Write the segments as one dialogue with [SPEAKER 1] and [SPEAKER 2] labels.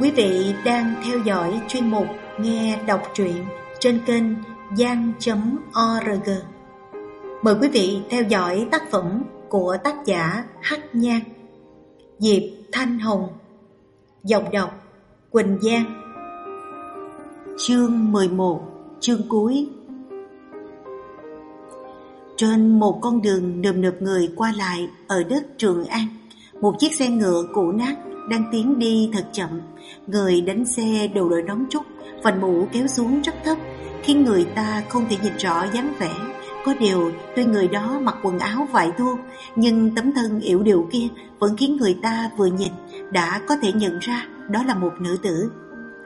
[SPEAKER 1] Quý vị đang theo dõi chuyên mục Nghe đọc truyện trên kênh gian.org. Mời quý vị theo dõi tác phẩm của tác giả Hắc Nhan, Diệp Thanh Hồng, giọng đọc Quỳnh Giang. Chương 11, chương cuối. Trên một con đường nườm nượp người qua lại ở đất Trường An, một chiếc xe ngựa cũ nát đang tiến đi thật chậm. Người đánh xe đầu đội nón trúc, vành mũ kéo xuống rất thấp, khiến người ta không thể nhìn rõ dáng vẻ. Có điều, tuy người đó mặc quần áo vải thô, nhưng tấm thân yểu điệu kia vẫn khiến người ta vừa nhìn đã có thể nhận ra đó là một nữ tử.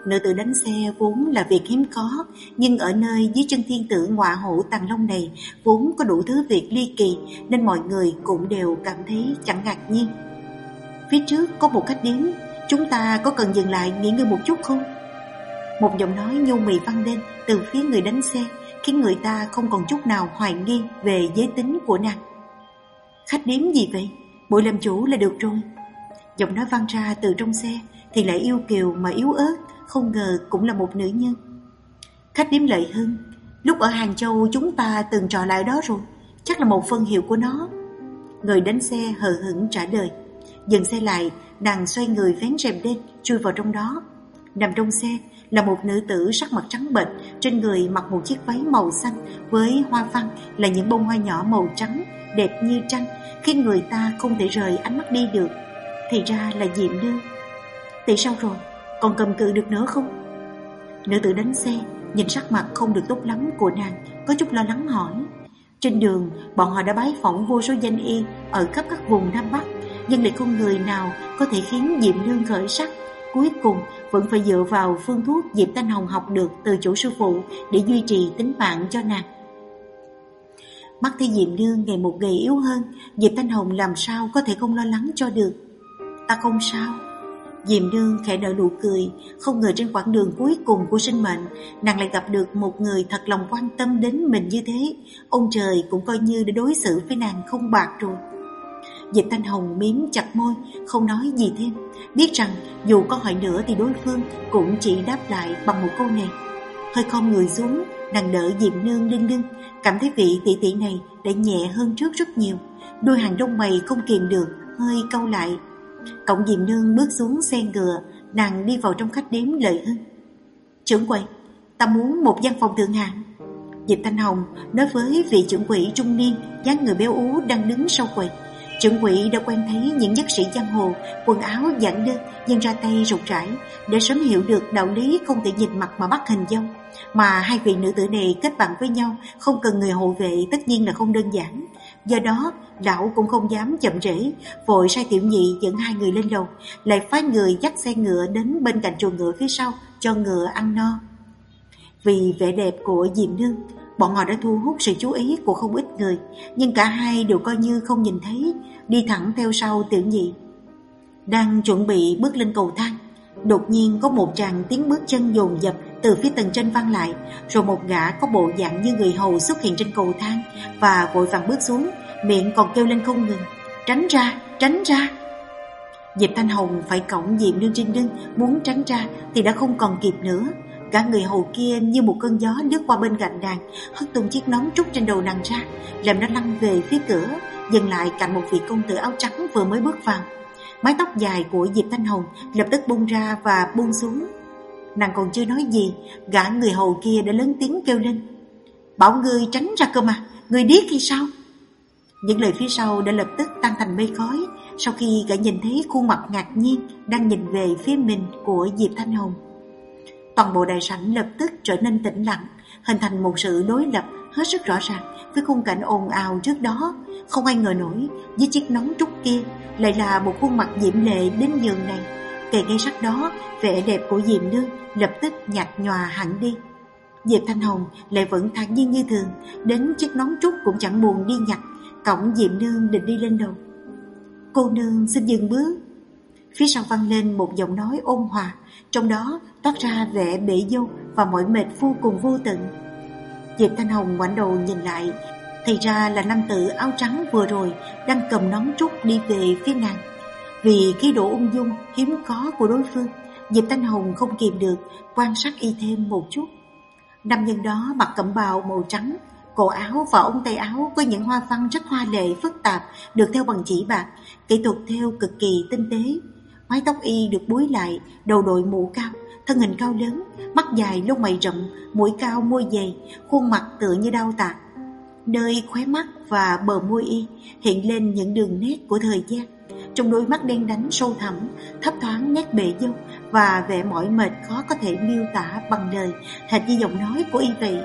[SPEAKER 1] Nữ tử đánh xe vốn là việc hiếm có, nhưng ở nơi dưới chân thiên tử ngọa hổ tàng long này vốn có đủ thứ việc ly kỳ nên mọi người cũng đều cảm thấy chẳng ngạc nhiên. Phía trước có một khách điếm. Chúng ta có cần dừng lại nghỉ ngơi một chút không? Một giọng nói nhu mì vang lên từ phía người đánh xe, Khiến người ta không còn chút nào hoài nghi về giới tính của nàng. Khách điếm gì vậy? Bội làm chủ là được rồi. Giọng nói vang ra từ trong xe, Thì lại yêu kiều mà yếu ớt, Không ngờ cũng là một nữ nhân. Khách điếm lợi hơn. Lúc ở Hàng Châu chúng ta từng trò lại đó rồi, Chắc là một phân hiệu của nó. Người đánh xe hờ hững trả lời. Dừng xe lại, nàng xoay người vén rèm lên, chui vào trong đó. Nằm trong xe là một nữ tử sắc mặt trắng bệch, trên người mặc một chiếc váy màu xanh với hoa văn là những bông hoa nhỏ màu trắng, đẹp như tranh, khiến người ta không thể rời ánh mắt đi được. Thì ra là Diệm Nương. Tại sao rồi? Còn cầm cự được nữa không? Nữ tử đánh xe, nhìn sắc mặt không được tốt lắm của nàng, có chút lo lắng hỏi. Trên đường, bọn họ đã bái phỏng vô số danh y ở khắp các vùng Nam Bắc, nhưng lại không người nào có thể khiến Diệm Nương khởi sắc. Cuối cùng vẫn phải dựa vào phương thuốc Diệp Thanh Hồng học được từ chủ sư phụ để duy trì tính mạng cho nàng. Mắt thấy Diệm Nương ngày một gầy yếu hơn, Diệp Thanh Hồng làm sao có thể không lo lắng cho được. Ta không sao. Diệm Nương khẽ nở nụ cười, không ngờ trên quãng đường cuối cùng của sinh mệnh, nàng lại gặp được một người thật lòng quan tâm đến mình như thế. Ông trời cũng coi như đã đối xử với nàng không bạc rồi. Dịch Thanh Hồng miếm chặt môi, không nói gì thêm, biết rằng dù có hỏi nữa thì đối phương cũng chỉ đáp lại bằng một câu này. Hơi không người xuống, nàng đỡ diệm Nương đinh đinh, cảm thấy vị tỷ tỷ này đã nhẹ hơn trước rất nhiều. Đôi hàng đông mày không kiềm được, hơi câu lại. Cộng diệm Nương bước xuống xe ngựa, nàng đi vào trong khách đếm lợi hơn. Trưởng quầy, ta muốn một gian phòng thượng hạng. Diệp Thanh Hồng nói với vị trưởng quỹ trung niên dáng người béo ú đang đứng sau quầy. Trưởng quỷ đã quen thấy những nhất sĩ giang hồ quần áo giản đơn nhưng ra tay rộng rãi để sớm hiểu được đạo lý không thể nhìn mặt mà bắt hình dông Mà hai vị nữ tử này kết bạn với nhau không cần người hộ vệ tất nhiên là không đơn giản. Do đó, lão cũng không dám chậm rễ, vội sai tiểu nhị dẫn hai người lên lầu, lại phái người dắt xe ngựa đến bên cạnh chuồng ngựa phía sau cho ngựa ăn no. Vì vẻ đẹp của Diệm Nương, bọn họ đã thu hút sự chú ý của không ít người, nhưng cả hai đều coi như không nhìn thấy, đi thẳng theo sau tiểu nhị. Đang chuẩn bị bước lên cầu thang, đột nhiên có một tràng tiếng bước chân dồn dập từ phía tầng trên vang lại, rồi một gã có bộ dạng như người hầu xuất hiện trên cầu thang và vội vàng bước xuống, miệng còn kêu lên không ngừng, tránh ra, tránh ra. Diệp Thanh Hồng phải cõng Diệm Nương trinh lưng, muốn tránh ra thì đã không còn kịp nữa. Cả người hầu kia như một cơn gió lướt qua bên cạnh nàng, hất tung chiếc nón trúc trên đầu nàng ra, làm nó lăn về phía cửa, dừng lại cạnh một vị công tử áo trắng vừa mới bước vào. Mái tóc dài của Diệp Thanh Hồng lập tức bung ra và buông xuống. Nàng còn chưa nói gì, gã người hầu kia đã lớn tiếng kêu lên. Bảo người tránh ra cơ mà, người điếc hay sao? Những lời phía sau đã lập tức tan thành mây khói sau khi gã nhìn thấy khuôn mặt ngạc nhiên đang nhìn về phía mình của Diệp Thanh Hồng. Toàn bộ đại sảnh lập tức trở nên tĩnh lặng, hình thành một sự đối lập hết sức rõ ràng với khung cảnh ồn ào trước đó. Không ai ngờ nổi, với chiếc nón trúc kia lại là một khuôn mặt diễm lệ đến giường này. Kề ngay sát đó, vẻ đẹp của Diệm Nương lập tức nhạt nhòa hẳn đi. Diệp Thanh Hồng lại vẫn thản nhiên như thường, đến chiếc nón trúc cũng chẳng buồn đi nhặt, cổng Diệm Nương định đi lên đầu. Cô nương xin dừng bước. Phía sau vang lên một giọng nói ôn hòa, trong đó toát ra vẻ bể dâu và mỏi mệt vô cùng vô tận. Diệp Thanh Hồng ngoảnh đầu nhìn lại, thì ra là nam tử áo trắng vừa rồi đang cầm nón trúc đi về phía nàng. Vì khí độ ung dung hiếm có của đối phương, Diệp Thanh Hồng không kìm được quan sát y thêm một chút. Nam nhân đó mặc cẩm bào màu trắng, cổ áo và ống tay áo có những hoa văn rất hoa lệ phức tạp được theo bằng chỉ bạc, kỹ thuật theo cực kỳ tinh tế. Mái tóc y được búi lại, đầu đội mũ cao, thân hình cao lớn, mắt dài lông mày rậm, mũi cao môi dày, khuôn mặt tựa như đau tạc. Nơi khóe mắt và bờ môi y hiện lên những đường nét của thời gian. Trong đôi mắt đen đánh sâu thẳm, thấp thoáng nét bệ dâu và vẻ mỏi mệt khó có thể miêu tả bằng lời, hệt như giọng nói của y vậy.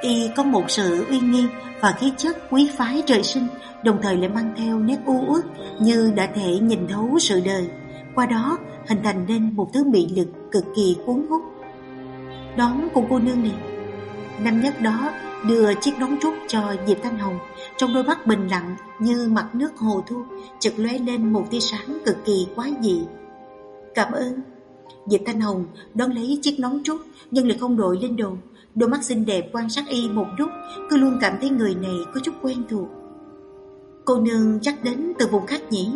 [SPEAKER 1] Y có một sự uy nghi và khí chất quý phái trời sinh, đồng thời lại mang theo nét u uất như đã thể nhìn thấu sự đời. Qua đó hình thành nên một thứ mị lực cực kỳ cuốn hút. Đón của cô nương này. Năm nhất đó đưa chiếc đón trúc cho Diệp Thanh Hồng, trong đôi mắt bình lặng như mặt nước hồ thu, chợt lóe lên một tia sáng cực kỳ quá dị. Cảm ơn. Diệp Thanh Hồng đón lấy chiếc nón trúc nhưng lại không đội lên đầu. Đôi mắt xinh đẹp quan sát y một lúc, cứ luôn cảm thấy người này có chút quen thuộc. Cô nương chắc đến từ vùng khác nhỉ,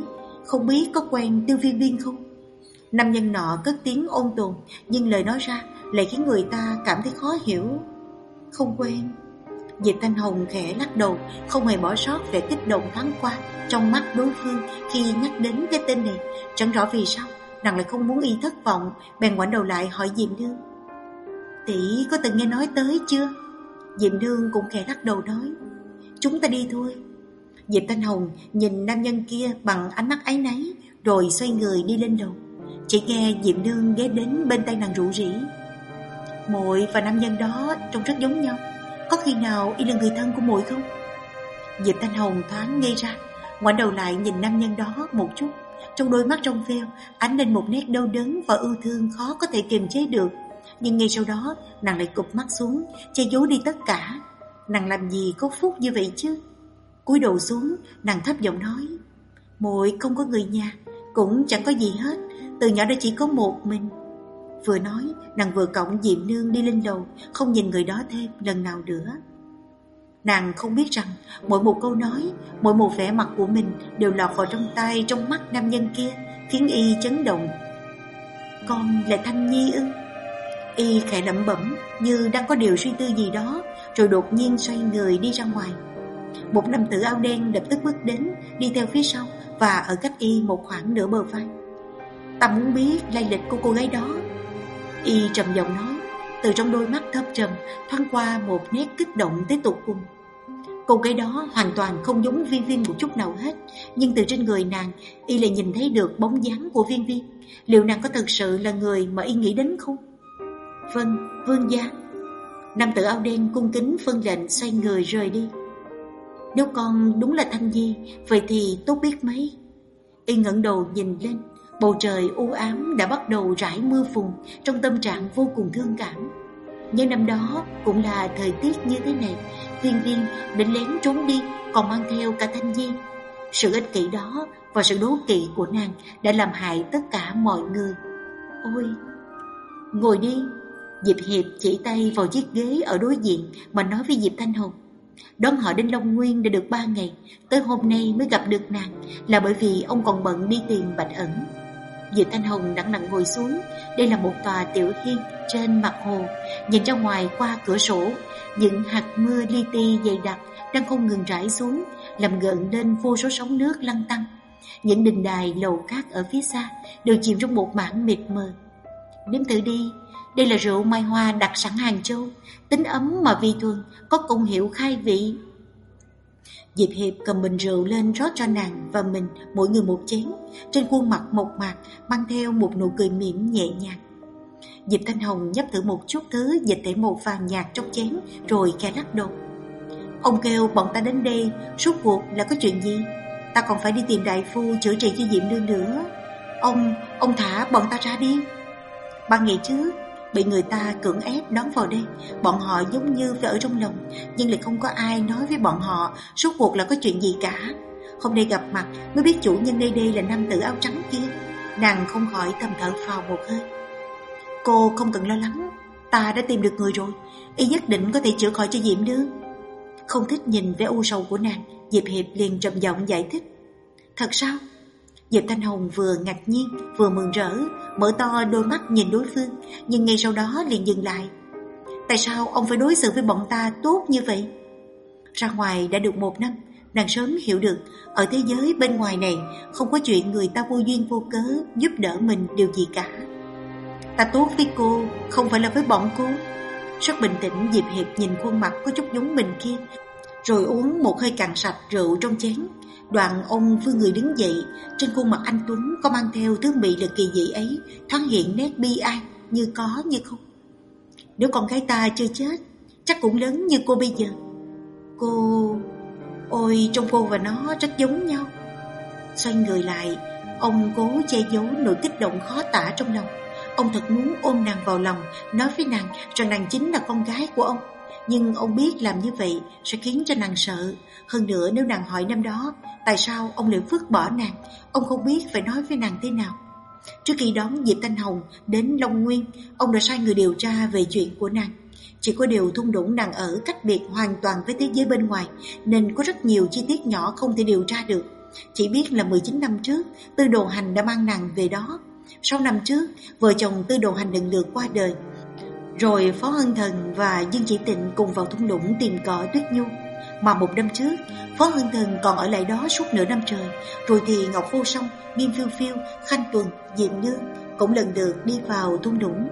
[SPEAKER 1] không biết có quen tiêu viên viên không? Nam nhân nọ cất tiếng ôn tồn, nhưng lời nói ra lại khiến người ta cảm thấy khó hiểu. Không quen. Diệp Thanh Hồng khẽ lắc đầu, không hề bỏ sót vẻ kích động thoáng qua trong mắt đối phương khi nhắc đến cái tên này. Chẳng rõ vì sao, nàng lại không muốn y thất vọng, bèn ngoảnh đầu lại hỏi Diệm Nương. Tỷ có từng nghe nói tới chưa? Diệm Nương cũng khẽ lắc đầu nói. Chúng ta đi thôi. Diệp Thanh Hồng nhìn nam nhân kia bằng ánh mắt áy náy, rồi xoay người đi lên đầu. Chỉ nghe diệp Nương ghé đến bên tay nàng rủ rỉ. Muội và nam nhân đó trông rất giống nhau. Có khi nào y là người thân của muội không? Diệp Thanh Hồng thoáng ngây ra, ngoảnh đầu lại nhìn nam nhân đó một chút. Trong đôi mắt trong veo ánh lên một nét đau đớn và ưu thương khó có thể kiềm chế được. Nhưng ngay sau đó, nàng lại cụp mắt xuống, che giấu đi tất cả. Nàng làm gì có phúc như vậy chứ? Cúi đầu xuống, nàng thấp giọng nói: "Muội không có người nhà, cũng chẳng có gì hết, từ nhỏ đã chỉ có một mình." Vừa nói, nàng vừa cõng Diệm Nương đi lên đầu, không nhìn người đó thêm lần nào nữa. Nàng không biết rằng mỗi một câu nói, mỗi một vẻ mặt của mình đều lọt vào trong tay, trong mắt nam nhân kia, khiến y chấn động. Con là Thanh Nhi ư? Y khẽ lẩm bẩm như đang có điều suy tư gì đó, rồi đột nhiên xoay người đi ra ngoài. Một nam tử áo đen lập tức bước đến, đi theo phía sau và ở cách y một khoảng nửa bờ vai. Ta muốn biết lai lịch của cô gái đó. Y trầm giọng nói, từ trong đôi mắt thấp trầm thoáng qua một nét kích động tới tột cùng. Cô gái đó hoàn toàn không giống viên viên một chút nào hết Nhưng từ trên người nàng Y lại nhìn thấy được bóng dáng của viên viên Liệu nàng có thực sự là người mà Y nghĩ đến không? Vâng, vương gia Nam tử áo đen cung kính phân lệnh xoay người rời đi nếu con đúng là Thanh Nhi, Vậy thì tốt biết mấy. Y ngẩng đầu nhìn lên, Bầu trời u ám đã bắt đầu rải mưa phùn, Trong tâm trạng vô cùng thương cảm. Nhưng năm đó cũng là thời tiết như thế này, Viên viên định lén trốn đi, Còn mang theo cả Thanh Nhi. Sự ích kỷ đó và sự đố kỵ của nàng Đã làm hại tất cả mọi người. Ôi! Ngồi đi! Diệp Hiệp chỉ tay vào chiếc ghế ở đối diện Mà nói với Diệp Thanh Hồng. Đón họ đến Long Nguyên đã được ba ngày, Tới hôm nay mới gặp được nàng, Là bởi vì ông còn bận đi tìm Bạch Ẩn. Diệp Thanh Hồng đặng nặng ngồi xuống, Đây là một tòa tiểu hiên trên mặt hồ, Nhìn ra ngoài qua cửa sổ. Những hạt mưa li ti dày đặc Đang không ngừng rải xuống, Làm gợn lên vô số sóng nước lăn tăng Những đình đài lầu khác ở phía xa Đều chìm trong một mảng mịt mờ. Nếm thử đi đây là rượu mai hoa đặc sẵn Hàng Châu Tính ấm mà vi thuần Có công hiệu khai vị Diệp Hiệp cầm bình rượu lên rót cho nàng và mình mỗi người một chén, trên khuôn mặt mộc mạc mang theo một nụ cười mỉm nhẹ nhàng. Diệp Thanh Hồng nhấp thử một chút thứ dịch thể màu vàng nhạt trong chén rồi khẽ lắc đầu. Ông kêu bọn ta đến đây, suốt cuộc là có chuyện gì? Ta còn phải đi tìm đại phu chữa trị cho Diệm Nương nữa. Ông, ông thả bọn ta ra đi. Ba ngày trước, bị người ta cưỡng ép đón vào đây. Bọn họ giống như phải ở trong lòng, nhưng lại không có ai nói với bọn họ suốt cuộc là có chuyện gì cả. Hôm nay gặp mặt mới biết chủ nhân đây đây là nam tử áo trắng kia. Nàng không khỏi thầm thở phào một hơi. Cô không cần lo lắng, ta đã tìm được người rồi, y nhất định có thể chữa khỏi cho Diệm đương Không thích nhìn vẻ u sầu của nàng, Diệp Hiệp liền trầm giọng giải thích. Thật sao? Diệp Thanh Hồng vừa ngạc nhiên vừa mừng rỡ, mở to đôi mắt nhìn đối phương, nhưng ngay sau đó liền dừng lại. Tại sao ông phải đối xử với bọn ta tốt như vậy? Ra ngoài đã được một năm, nàng sớm hiểu được ở thế giới bên ngoài này không có chuyện người ta vô duyên vô cớ giúp đỡ mình điều gì cả. Ta tốt với cô, không phải là với bọn cô. Rất bình tĩnh Diệp Hiệp nhìn khuôn mặt có chút giống mình kia, rồi uống một hơi cạn sạch rượu trong chén. Đoạn ông vươn người đứng dậy, trên khuôn mặt anh Tuấn có mang theo thứ mị lực kỳ dị ấy, thoáng hiện nét bi ai, như có như không. Nếu con gái ta chưa chết, chắc cũng lớn như cô bây giờ. Cô... Ôi, trong cô và nó rất giống nhau. Xoay người lại, ông cố che giấu nỗi kích động khó tả trong lòng. Ông thật muốn ôm nàng vào lòng, nói với nàng rằng nàng chính là con gái của ông. Nhưng ông biết làm như vậy sẽ khiến cho nàng sợ. Hơn nữa nếu nàng hỏi năm đó, tại sao ông lại vứt bỏ nàng, ông không biết phải nói với nàng thế nào. Trước khi đón Diệp Thanh Hồng đến Long Nguyên, ông đã sai người điều tra về chuyện của nàng. Chỉ có điều thung đũng nàng ở cách biệt hoàn toàn với thế giới bên ngoài, nên có rất nhiều chi tiết nhỏ không thể điều tra được. Chỉ biết là 19 năm trước, Tư Đồ Hành đã mang nàng về đó. Sau năm trước, vợ chồng Tư Đồ Hành lần lượt qua đời. Rồi Phó Hân Thần và Dương Chỉ Tịnh cùng vào thung lũng tìm cỏ Tuyết Nhu. Mà một năm trước, Phó Hân Thần còn ở lại đó suốt nửa năm trời. Rồi thì Ngọc Vô Song, Nghiêm Phiêu Phiêu, Khanh Tuần, Diệm Nương cũng lần lượt đi vào thung lũng.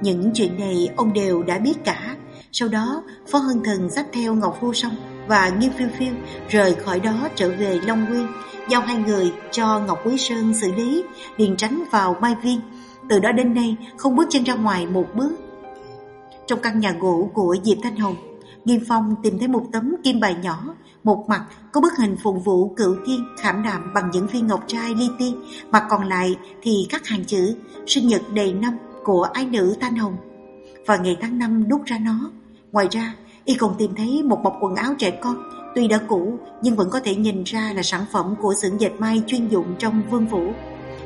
[SPEAKER 1] Những chuyện này ông đều đã biết cả. Sau đó, Phó Hân Thần dắt theo Ngọc Vô Song và Nghiêm Phiêu Phiêu rời khỏi đó trở về Long Nguyên, giao hai người cho Ngọc Quý Sơn xử lý, liền tránh vào Mai Viên. Từ đó đến nay, không bước chân ra ngoài một bước. Trong căn nhà gỗ của Diệp Thanh Hồng, Nghiêm Phong tìm thấy một tấm kim bài nhỏ, một mặt có bức hình phụng vũ cửu thiên khảm đạm bằng những viên ngọc trai li ti, mặt còn lại thì khắc hàng chữ sinh nhật đầy năm của ái nữ Thanh Hồng. Và ngày tháng năm đút ra nó. Ngoài ra, y còn tìm thấy một bọc quần áo trẻ con, tuy đã cũ nhưng vẫn có thể nhìn ra là sản phẩm của xưởng dệt may chuyên dụng trong vương vũ.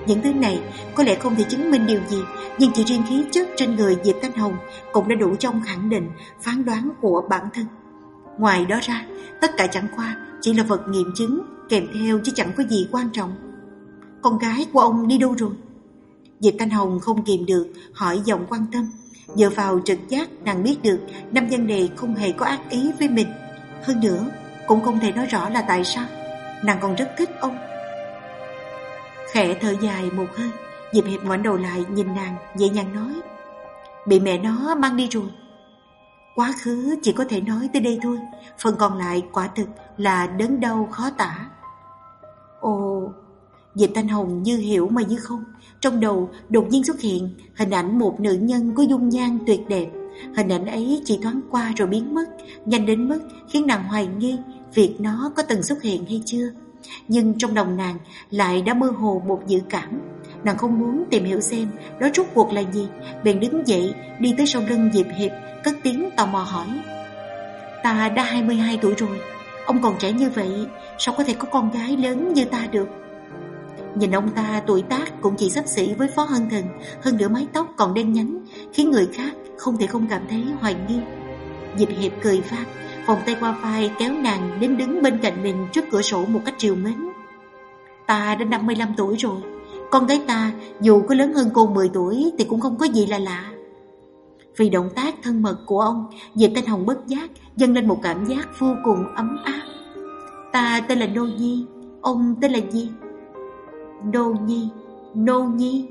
[SPEAKER 1] Những thứ này có lẽ không thể chứng minh điều gì, nhưng chỉ riêng khí chất trên người Diệp Thanh Hồng cũng đã đủ trong khẳng định phán đoán của bản thân. Ngoài đó ra, tất cả chẳng qua chỉ là vật nghiệm chứng kèm theo chứ chẳng có gì quan trọng. Con gái của ông đi đâu rồi? Diệp Thanh Hồng không kìm được hỏi giọng quan tâm. Dựa vào trực giác nàng biết được nam nhân này không hề có ác ý với mình. Hơn nữa, cũng không thể nói rõ là tại sao. Nàng còn rất thích ông. Khẽ thở dài một hơi, Diệp Hiệp ngoảnh đầu lại nhìn nàng, nhẹ nhàng nói. Bị mẹ nó mang đi rồi. Quá khứ chỉ có thể nói tới đây thôi, phần còn lại quả thực là đớn đau khó tả. Ồ, Diệp Thanh Hồng như hiểu mà như không, trong đầu đột nhiên xuất hiện hình ảnh một nữ nhân có dung nhan tuyệt đẹp. Hình ảnh ấy chỉ thoáng qua rồi biến mất, nhanh đến mức khiến nàng hoài nghi việc nó có từng xuất hiện hay chưa. Nhưng trong lòng nàng lại đã mơ hồ một dự cảm. Nàng không muốn tìm hiểu xem đó rốt cuộc là gì, bèn đứng dậy đi tới sau lưng Diệp Hiệp, cất tiếng tò mò hỏi. Ta đã 22 tuổi rồi, ông còn trẻ như vậy, sao có thể có con gái lớn như ta được? Nhìn ông ta tuổi tác cũng chỉ sắp xỉ với Phó Hân Thần, hơn nửa mái tóc còn đen nhánh, khiến người khác không thể không cảm thấy hoài nghi. Diệp Hiệp cười vang, vòng tay qua vai kéo nàng đến đứng bên cạnh mình trước cửa sổ một cách triều mến. Ta đã 55 tuổi rồi, con gái ta dù có lớn hơn cô 10 tuổi thì cũng không có gì là lạ. Vì động tác thân mật của ông, Diệp Thanh Hồng bất giác dâng lên một cảm giác vô cùng ấm áp. Ta tên là Nô Nhi, ông tên là gì? Nô Nhi, Nô Nhi.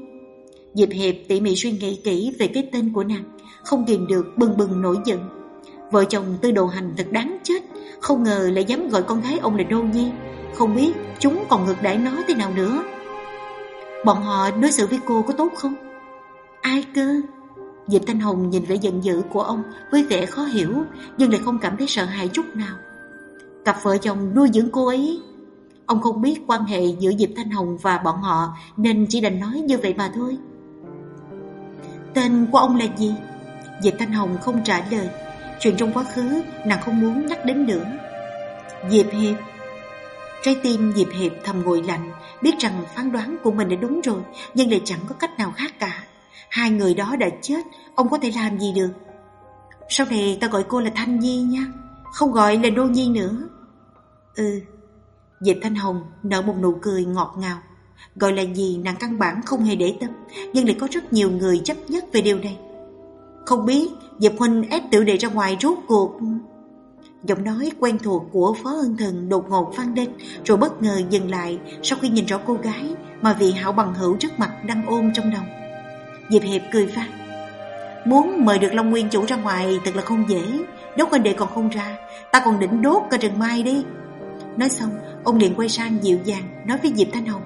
[SPEAKER 1] Diệp Hiệp tỉ mỉ suy nghĩ kỹ về cái tên của nàng, không kìm được bừng bừng nổi giận. Vợ chồng tư đồ hành thật đáng chết, không ngờ lại dám gọi con gái ông là đô Nhi. Không biết chúng còn ngược đãi nó thế nào nữa. Bọn họ đối xử với cô có tốt không? Ai cơ? Diệp Thanh Hồng nhìn vẻ giận dữ của ông với vẻ khó hiểu, nhưng lại không cảm thấy sợ hãi chút nào. Cặp vợ chồng nuôi dưỡng cô ấy Ông không biết quan hệ giữa Diệp Thanh Hồng và bọn họ Nên chỉ đành nói như vậy mà thôi Tên của ông là gì? Diệp Thanh Hồng không trả lời Chuyện trong quá khứ nàng không muốn nhắc đến nữa. Diệp Hiệp. Trái tim Diệp Hiệp thầm ngồi lạnh, Biết rằng phán đoán của mình đã đúng rồi, Nhưng lại chẳng có cách nào khác cả. Hai người đó đã chết, Ông có thể làm gì được? Sau này ta gọi cô là Thanh Nhi nha, Không gọi là Đô Nhi nữa. Ừ. Diệp Thanh Hồng nở một nụ cười ngọt ngào. Gọi là gì nàng căn bản không hề để tâm, Nhưng lại có rất nhiều người chấp nhất về điều này. Không biết Diệp Huynh ép tiểu đệ ra ngoài rốt cuộc. Giọng nói quen thuộc của Phó Ân Thần đột ngột vang lên, Rồi bất ngờ dừng lại Sau khi nhìn rõ cô gái Mà vị hảo bằng hữu trước mặt đang ôm trong lòng. Diệp Hiệp cười vang. Muốn mời được Long Nguyên chủ ra ngoài Thật là không dễ. Đốt huynh đệ còn không ra, Ta còn định đốt cả rừng mai đi. Nói xong, ông liền quay sang dịu dàng Nói với Diệp Thanh Hồng.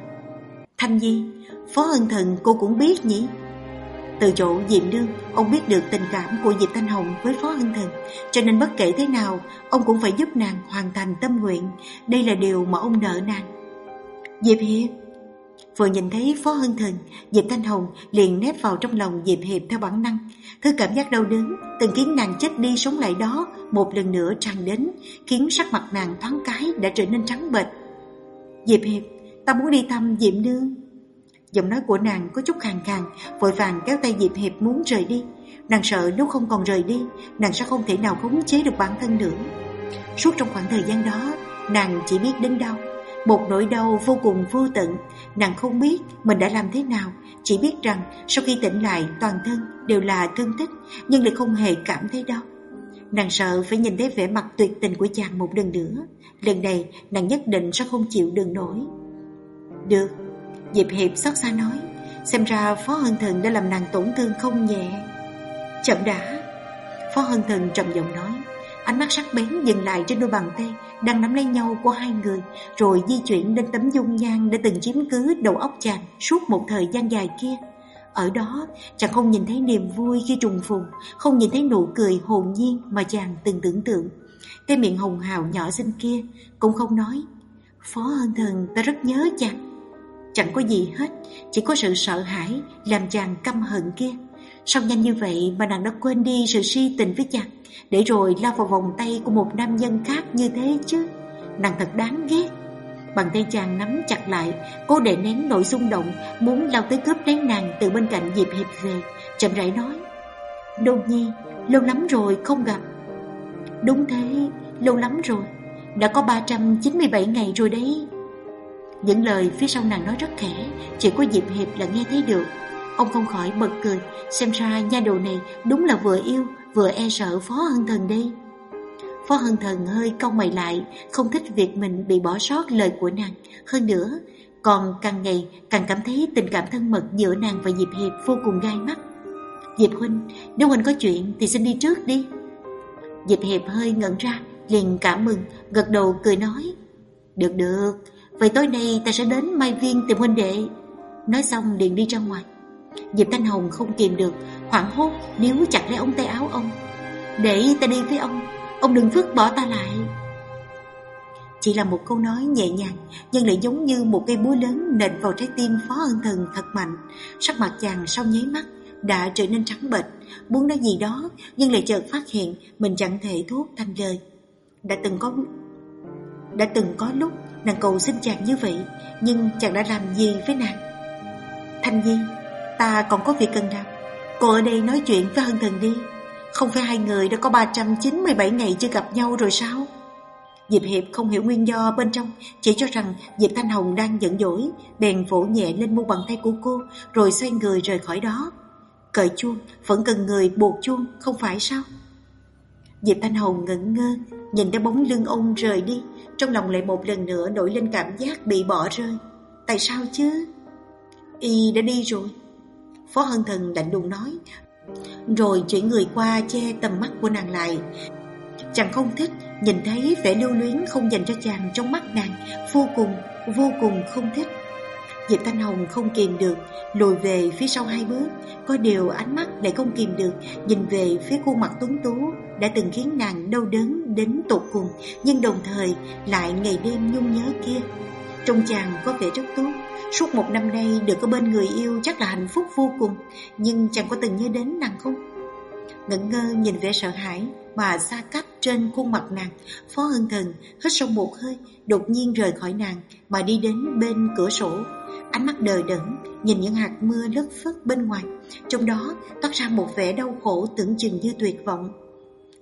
[SPEAKER 1] Thanh Di Phó Ân Thần cô cũng biết nhỉ? Từ chỗ Diệm Nương, ông biết được tình cảm của Diệp Thanh Hồng với Phó hưng Thần, cho nên bất kể thế nào, ông cũng phải giúp nàng hoàn thành tâm nguyện. Đây là điều mà ông nợ nàng. Diệp Hiệp Vừa nhìn thấy Phó hưng Thần, Diệp Thanh Hồng liền nép vào trong lòng Diệp Hiệp theo bản năng. Thứ cảm giác đau đớn, từng khiến nàng chết đi sống lại đó, một lần nữa tràn đến, khiến sắc mặt nàng thoáng cái đã trở nên trắng bệch. Diệp Hiệp, ta muốn đi thăm Diệm Nương. Giọng nói của nàng có chút khàn khàn, vội vàng kéo tay Diệp Hiệp muốn rời đi. Nàng sợ nếu không còn rời đi, nàng sẽ không thể nào khống chế được bản thân nữa. Suốt trong khoảng thời gian đó, nàng chỉ biết đến đau. Một nỗi đau vô cùng vô tận, nàng không biết mình đã làm thế nào, chỉ biết rằng sau khi tỉnh lại toàn thân đều là thương tích, nhưng lại không hề cảm thấy đau. Nàng sợ phải nhìn thấy vẻ mặt tuyệt tình của chàng một lần nữa, lần này nàng nhất định sẽ không chịu đựng nổi. Được, Diệp Hiệp xót xa nói, Xem ra Phó Hân Thần đã làm nàng tổn thương không nhẹ. Chậm đã, Phó Hân Thần trầm giọng nói, Ánh mắt sắc bén dừng lại trên đôi bàn tay Đang nắm lấy nhau của hai người, Rồi di chuyển đến tấm dung nhan Đã từng chiếm cứ đầu óc chàng Suốt một thời gian dài kia. Ở đó, chàng không nhìn thấy niềm vui khi trùng phùng, Không nhìn thấy nụ cười hồn nhiên Mà chàng từng tưởng tượng. Cái miệng hồng hào nhỏ xinh kia Cũng không nói, Phó Hân Thần, ta rất nhớ chàng. Chẳng có gì hết, Chỉ có sự sợ hãi Làm chàng căm hận kia. Sao nhanh như vậy mà nàng đã quên đi sự si tình với chàng? Để rồi lao vào vòng tay của một nam nhân khác như thế chứ? Nàng thật đáng ghét. Bàn tay chàng nắm chặt lại, Cố để nén nỗi xung động, Muốn lao tới cướp lấy nàng từ bên cạnh Diệp Hiệp về. Chậm rãi nói, Đôn Nhi, Lâu lắm rồi không gặp. Đúng thế, Lâu lắm rồi. Đã có 397 ngày rồi đấy những lời phía sau nàng nói rất khẽ, Chỉ có Diệp Hiệp là nghe thấy được. Ông không khỏi bật cười, Xem ra nha đầu này đúng là vừa yêu, Vừa e sợ Phó Hân Thần đi Phó Hân Thần hơi cong mày lại, Không thích việc mình bị bỏ sót lời của nàng. Hơn nữa, Còn càng ngày càng cảm thấy tình cảm thân mật Giữa nàng và Diệp Hiệp vô cùng gai mắt. Diệp Huynh, Nếu Huynh có chuyện thì xin đi trước đi. Diệp Hiệp hơi ngẩn ra, Liền cảm mừng, Gật đầu cười nói, Được được Vậy tối nay ta sẽ đến Mai Viên tìm huynh đệ. Nói xong liền đi ra ngoài. Diệp Thanh Hồng không kìm được, Hoảng hốt níu chặt lấy ống tay áo ông. Để ta đi với ông Ông đừng vứt bỏ ta lại. Chỉ là một câu nói nhẹ nhàng, Nhưng lại giống như một cây búa lớn Nện vào trái tim Phó Ân Thần thật mạnh. Sắc mặt chàng sau nháy mắt Đã trở nên trắng bệch, Muốn nói gì đó Nhưng lại chợt phát hiện Mình chẳng thể thốt thành lời. Đã từng có đã từng có lúc Nàng cầu xin chàng như vậy, Nhưng chàng đã làm gì với nàng? Thanh Nhi, Ta còn có việc cần làm. Cô ở đây nói chuyện với Hân Thần đi. Không phải hai người đã có 397 ngày chưa gặp nhau rồi sao? Diệp Hiệp không hiểu nguyên do bên trong, Chỉ cho rằng Diệp Thanh Hồng đang giận dỗi, Bèn vỗ nhẹ lên mu bàn tay của cô, Rồi xoay người rời khỏi đó. Cởi chuông, Vẫn cần người buộc chuông, Không phải sao? Diệp Thanh Hồng ngẩn ngơ Nhìn thấy bóng lưng ông rời đi trong lòng lại một lần nữa nổi lên cảm giác bị bỏ rơi. Tại sao chứ? Y đã đi rồi. Phó Hân Thần lạnh lùng nói. Rồi chuyển người qua che tầm mắt của nàng lại. Chàng không thích nhìn thấy vẻ lưu luyến không dành cho chàng trong mắt nàng Vô cùng, vô cùng không thích. Diệp Thanh Hồng không kìm được, Lùi về phía sau hai bước, Có điều ánh mắt lại không kìm được, Nhìn về phía khuôn mặt tuấn tú Đã từng khiến nàng đau đớn đến tột cùng, Nhưng đồng thời lại ngày đêm nhung nhớ kia Trong chàng có vẻ rất tốt, Suốt một năm nay được ở bên người yêu chắc là hạnh phúc vô cùng, Nhưng chàng có từng nhớ đến nàng không? Ngẩn ngơ nhìn vẻ sợ hãi mà xa cách trên khuôn mặt nàng, Phó Hân Thần, hít sâu một hơi, Đột nhiên rời khỏi nàng Mà đi đến bên cửa sổ Ánh mắt đờ đẫn Nhìn những hạt mưa lất phất bên ngoài Trong đó toát ra một vẻ đau khổ tưởng chừng như tuyệt vọng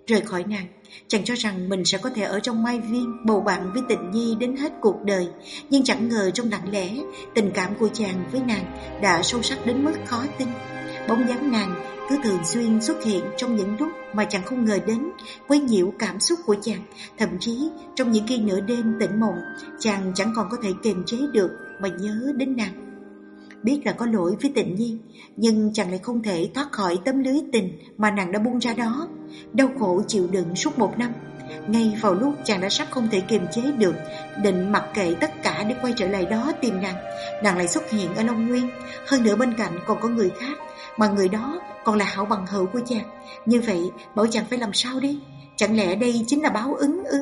[SPEAKER 1] Rời khỏi nàng, chàng cho rằng mình sẽ có thể ở trong mai viên bầu bạn với tình nhi đến hết cuộc đời. Nhưng chẳng ngờ trong lặng lẽ, tình cảm của chàng với nàng đã sâu sắc đến mức khó tin. Bóng dáng nàng cứ thường xuyên xuất hiện trong những lúc mà chàng không ngờ đến, quấy nhiễu cảm xúc của chàng. Thậm chí trong những khi nửa đêm tỉnh mộng, chàng chẳng còn có thể kiềm chế được mà nhớ đến nàng. Biết là có lỗi với tịnh nhi, nhưng chàng lại không thể thoát khỏi tấm lưới tình mà nàng đã buông ra đó. Đau khổ chịu đựng suốt một năm, ngay vào lúc chàng đã sắp không thể kiềm chế được Định mặc kệ tất cả để quay trở lại đó tìm nàng Nàng lại xuất hiện ở Long Nguyên. Hơn nữa bên cạnh còn có người khác Mà người đó còn là hảo bằng hữu của chàng. Như vậy bảo chàng phải làm sao đi Chẳng lẽ đây chính là báo ứng ư?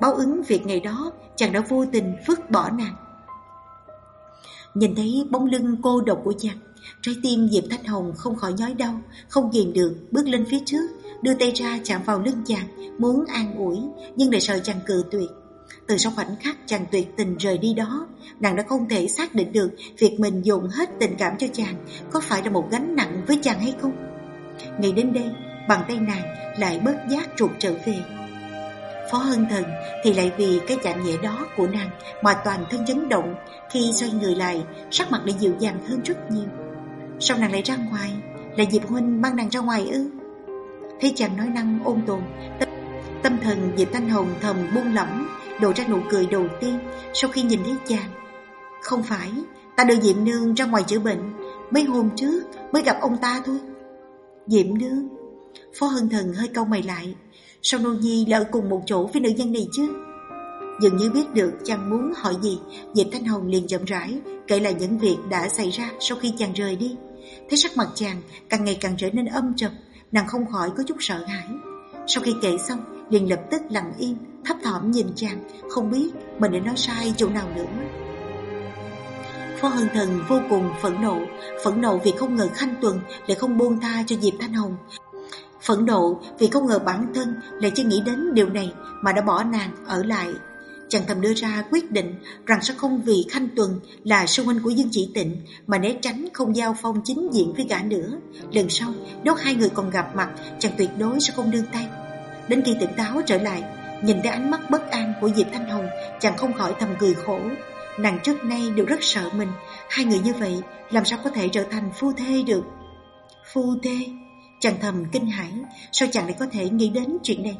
[SPEAKER 1] Báo ứng việc ngày đó Chàng đã vô tình vứt bỏ nàng. Nhìn thấy bóng lưng cô độc của chàng, Trái tim Diệp Thanh Hồng không khỏi nhói đau, Không kìm được, bước lên phía trước, Đưa tay ra chạm vào lưng chàng, Muốn an ủi, Nhưng lại sợ chàng cự tuyệt. Từ sau khoảnh khắc chàng tuyệt tình rời đi đó, Nàng đã không thể xác định được Việc mình dùng hết tình cảm cho chàng Có phải là một gánh nặng với chàng hay không. Ngày đến đây, Bàn tay nàng lại bớt giác trục trở về. Phó Hân Thần thì lại vì cái chạm nhẹ đó của nàng mà toàn thân chấn động khi xoay người lại, sắc mặt lại dịu dàng hơn rất nhiều. Sao nàng lại ra ngoài? Là Diệp Huynh mang nàng ra ngoài ư? Thấy chàng nói năng ôn tồn, tâm, tâm thần Diệp Thanh Hồng thầm buông lỏng, lộ ra nụ cười đầu tiên sau khi nhìn thấy chàng. Không phải, ta đưa Diệm Nương ra ngoài chữa bệnh, mấy hôm trước mới gặp ông ta thôi. Diệm Nương? Phó Hân Thần hơi câu mày lại, sao Nô Nhi lại cùng một chỗ với nữ nhân này chứ? Dường như biết được chàng muốn hỏi gì, Diệp Thanh Hồng liền chậm rãi kể lại những việc đã xảy ra sau khi chàng rời đi. Thấy sắc mặt chàng càng ngày càng trở nên âm trầm, nàng không khỏi có chút sợ hãi. Sau khi kể xong, liền lập tức lặng im, thấp thỏm nhìn chàng, không biết mình đã nói sai chỗ nào nữa. Phó Hân Thần vô cùng phẫn nộ, phẫn nộ vì không ngờ Khanh Tuần lại không buông tha cho Diệp Thanh Hồng. Phẫn nộ vì không ngờ bản thân lại chưa nghĩ đến điều này mà đã bỏ nàng ở lại Chàng thầm đưa ra quyết định rằng sẽ không vì Khanh Tuần là sư huynh của Dương Chỉ Tịnh mà né tránh không giao phong chính diện với gã nữa. Lần sau, nếu hai người còn gặp mặt, chàng tuyệt đối sẽ không đương tay. Đến khi tỉnh táo trở lại, nhìn thấy ánh mắt bất an của Diệp Thanh Hồng, chàng không khỏi thầm cười khổ. Nàng trước nay đều rất sợ mình, hai người như vậy làm sao có thể trở thành phu thê được. Phu thê, chàng thầm kinh hãi, sao chàng lại có thể nghĩ đến chuyện này?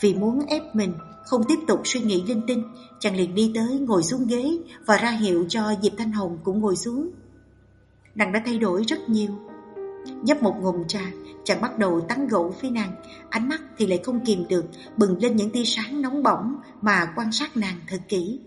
[SPEAKER 1] Vì muốn ép mình không tiếp tục suy nghĩ linh tinh, chàng liền đi tới ngồi xuống ghế và ra hiệu cho Diệp Thanh Hồng cũng ngồi xuống. Nàng đã thay đổi rất nhiều. Nhấp một ngụm trà, chàng bắt đầu tán gẫu với nàng, ánh mắt thì lại không kìm được, bừng lên những tia sáng nóng bỏng mà quan sát nàng thật kỹ.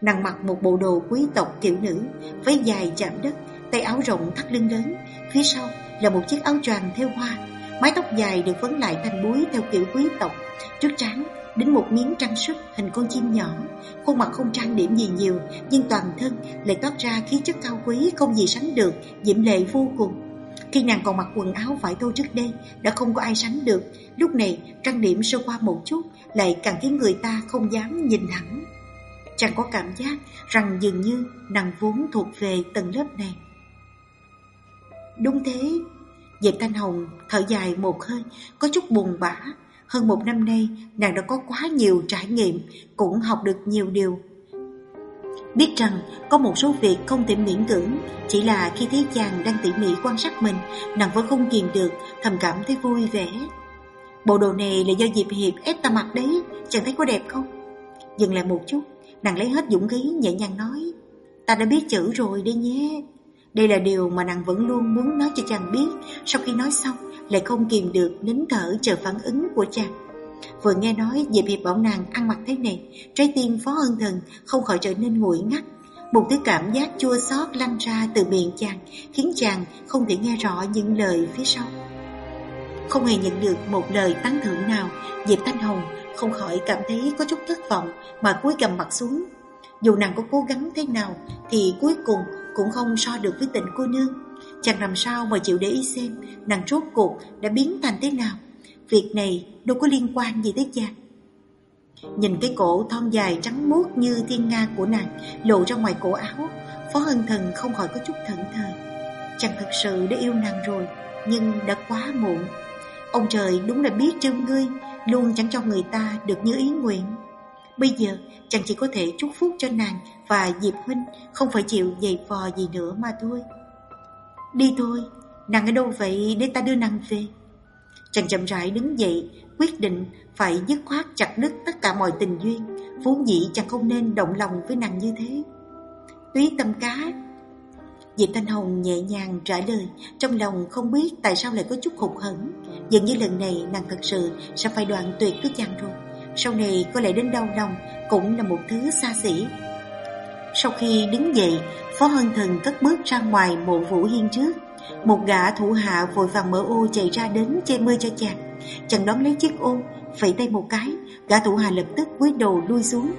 [SPEAKER 1] Nàng mặc một bộ đồ quý tộc kiểu nữ, váy dài chạm đất, tay áo rộng thắt lưng lớn, phía sau là một chiếc áo choàng thêu hoa, mái tóc dài được vấn lại thành búi theo kiểu quý tộc, trước trán Đính một miếng trang sức hình con chim nhỏ. Khuôn mặt không trang điểm gì nhiều Nhưng toàn thân lại toát ra khí chất cao quý Không gì sánh được Diễm lệ vô cùng. Khi nàng còn mặc quần áo vải thô trước đây Đã không có ai sánh được. Lúc này trang điểm sơ qua một chút Lại càng khiến người ta không dám nhìn thẳng Chàng có cảm giác Rằng dường như nàng vốn thuộc về tầng lớp này. Đúng thế Diệp Thanh Hồng thở dài một hơi Có chút buồn bã hơn một năm nay, nàng đã có quá nhiều trải nghiệm, cũng học được nhiều điều. Biết rằng có một số việc không thể miễn cưỡng, chỉ là khi thấy chàng đang tỉ mỉ quan sát mình, nàng vẫn không kiềm được, thầm cảm thấy vui vẻ. Bộ đồ này là do Diệp Hiệp ép ta mặc đấy, chàng thấy có đẹp không? Dừng lại một chút, nàng lấy hết dũng khí nhẹ nhàng nói, ta đã biết chữ rồi đây nhé. Đây là điều mà nàng vẫn luôn muốn nói cho chàng biết. Sau khi nói xong, lại không kìm được nín thở chờ phản ứng của chàng. Vừa nghe nói Diệp Hiệp bảo nàng ăn mặc thế này, Trái tim Phó Ân Thần không khỏi trở nên nguội ngắt. Một thứ cảm giác chua xót lăn ra từ miệng chàng, Khiến chàng không thể nghe rõ những lời phía sau. Không hề nhận được một lời tán thưởng nào, Diệp Thanh Hồng không khỏi cảm thấy có chút thất vọng Mà cúi gầm mặt xuống. Dù nàng có cố gắng thế nào, Thì cuối cùng cũng không so được với tình cô nương. Chẳng làm sao mà chịu để ý xem nàng rốt cuộc đã biến thành thế nào. Việc này đâu có liên quan gì tới chàng. Nhìn cái cổ thon dài trắng muốt như thiên nga của nàng lộ ra ngoài cổ áo, Phó Hân Thần không khỏi có chút thận thờ. Chàng thật sự đã yêu nàng rồi, nhưng đã quá muộn. Ông trời đúng là biết trêu ngươi, luôn chẳng cho người ta được như ý nguyện. Bây giờ chàng chỉ có thể chúc phúc cho nàng và Diệp Huynh không phải chịu dày vò gì nữa mà thôi. Đi thôi, nàng ở đâu vậy để ta đưa nàng về? Chàng chậm rãi đứng dậy, quyết định phải dứt khoát chặt đứt tất cả mọi tình duyên, vốn dĩ chàng không nên động lòng với nàng như thế. Túy tâm cá Diệp Thanh Hồng nhẹ nhàng trả lời Trong lòng không biết tại sao lại có chút hụt hẫng Dường như lần này nàng thật sự Sẽ phải đoạn tuyệt với chàng rồi sau này có lẽ đến đau lòng Cũng là một thứ xa xỉ. Sau khi đứng dậy, Phó Hân Thần cất bước ra ngoài mộ vũ hiên trước. Một gã thủ hạ vội vàng mở ô chạy ra đến che mưa cho chàng Chàng đón lấy chiếc ô Phẩy tay một cái, Gã thủ hạ lập tức cúi đầu đuôi xuống